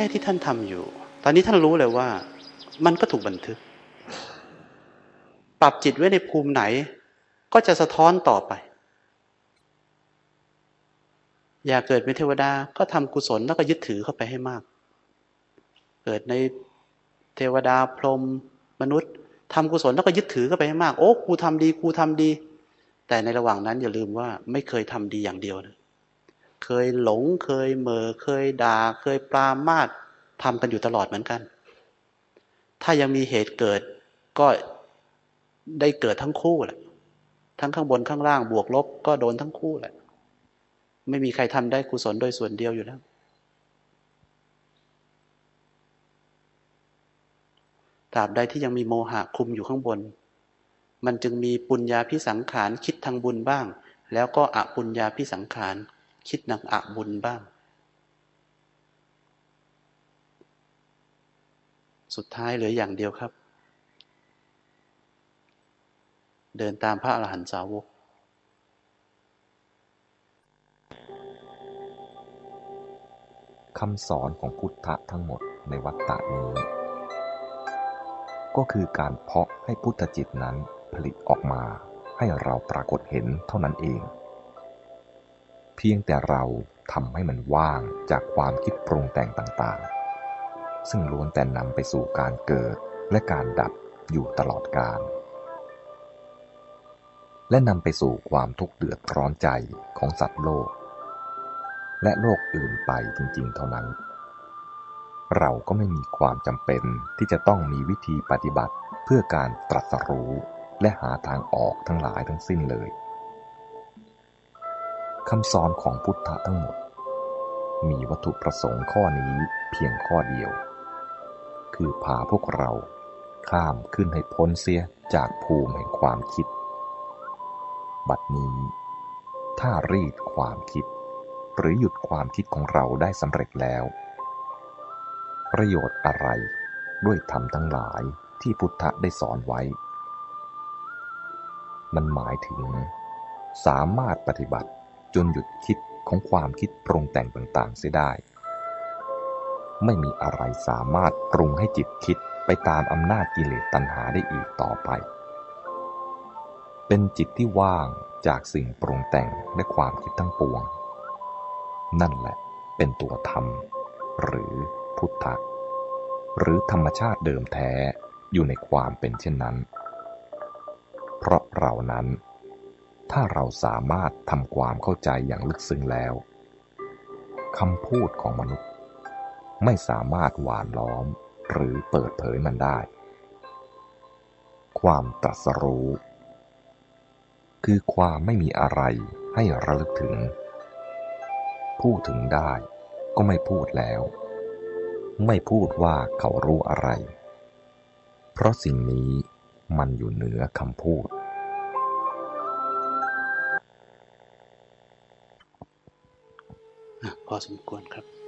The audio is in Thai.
ค่ที่ท่านทำอยู่ ตอนนี้ท่านรู้เลยว่า มันก็ถูกบันทึก ปรับจิตไว้ในภูมิไหน ก็จะสะท้อนต่อไป อยากเกิดเป็นเทวดาก็ทำกุศลแล้วก็ยึดถือเข้าไปให้มาก เกิดในเทวดาพรหมมนุษย์ทำกุศลแล้วก็ยึดถือเข้าไปให้มาก โอ้ครูทำดีครูทำดี แต่ในระหว่างนั้นอย่าลืมว่าไม่เคยทำดีอย่างเดียวนะ เคยหลง เคยเหมอเคยด่า เคยปรามาสทำกันอยู่ตลอดเหมือนกัน ถ้ายังมีเหตุเกิดก็ได้เกิดทั้งคู่แหละ ทั้งข้างบนข้างล่างบวกลบก็โดนทั้งคู่แหละ ไม่มีใครทำได้กุศลโดยส่วนเดียวอยู่แล้ว ตราบใดที่ยังมีโมหะคุมอยู่ข้างบน มันจึงมีปุญญาพิสังขารคิดทางบุญบ้าง แล้วก็อปุญญาพิสังขาร คิดนักอะบุญบ้าง สุดท้ายเหลืออย่างเดียวครับ เดินตามพระอรหันตสาวก คำสอนของพุทธะทั้งหมดในวัฏฏะนี้ ก็คือการเพาะให้พุทธจิตนั้นผลิตออกมาให้เราปรากฏเห็นเท่านั้นเอง เพียงแต่เราทำให้มันว่างจากความคิดปรุงแต่งต่างๆ ซึ่งล้วนแต่นำไปสู่การเกิดและการดับอยู่ตลอดกาลและนำไปสู่ความทุกข์เดือดร้อนใจของสัตว์โลก และโลกอื่นไปจริงๆ เท่านั้น เราก็ไม่มีความจำเป็นที่จะต้องมีวิธีปฏิบัติเพื่อการตรัสรู้และหาทางออกทั้งหลายทั้งสิ้นเลย คำสอนของพุทธะทั้งหมด มีวัตถุประสงค์ข้อนี้เพียงข้อเดียว คือพาพวกเราข้ามขึ้นให้พ้นเสียจากภูมิแห่งความคิด บัดนี้ ถ้ารีดความคิด หรือหยุดความคิดของเราได้สำเร็จแล้ว ประโยชน์อะไรด้วยธรรมทั้งหลายที่พุทธะได้สอนไว้ มันหมายถึง สามารถปฏิบัติ จนหยุดคิดของความคิดปรุงแต่งต่างๆเสียได้ ไม่มีอะไรสามารถปรุงให้จิตคิดไปตามอำนาจกิเลสตัณหาได้อีกต่อไป เป็นจิตที่ว่างจากสิ่งปรุงแต่งและความคิดทั้งปวง นั่นแหละเป็นตัวธรรม หรือพุทธะหรือธรรมชาติเดิมแท้อยู่ในความเป็นเช่นนั้น เพราะเรานั้น ถ้าเราสามารถทำความเข้าใจอย่างลึกซึ้งแล้วคำพูดของมนุษย์ ไม่สามารถหวานล้อมหรือเปิดเผยมันได้ ความตรัสรู้ คือความไม่มีอะไรให้ระลึกถึง พูดถึงได้ก็ไม่พูดแล้ว ไม่พูดว่าเขารู้อะไร เพราะสิ่งนี้มันอยู่เหนือคำพูด พอสมควรครับ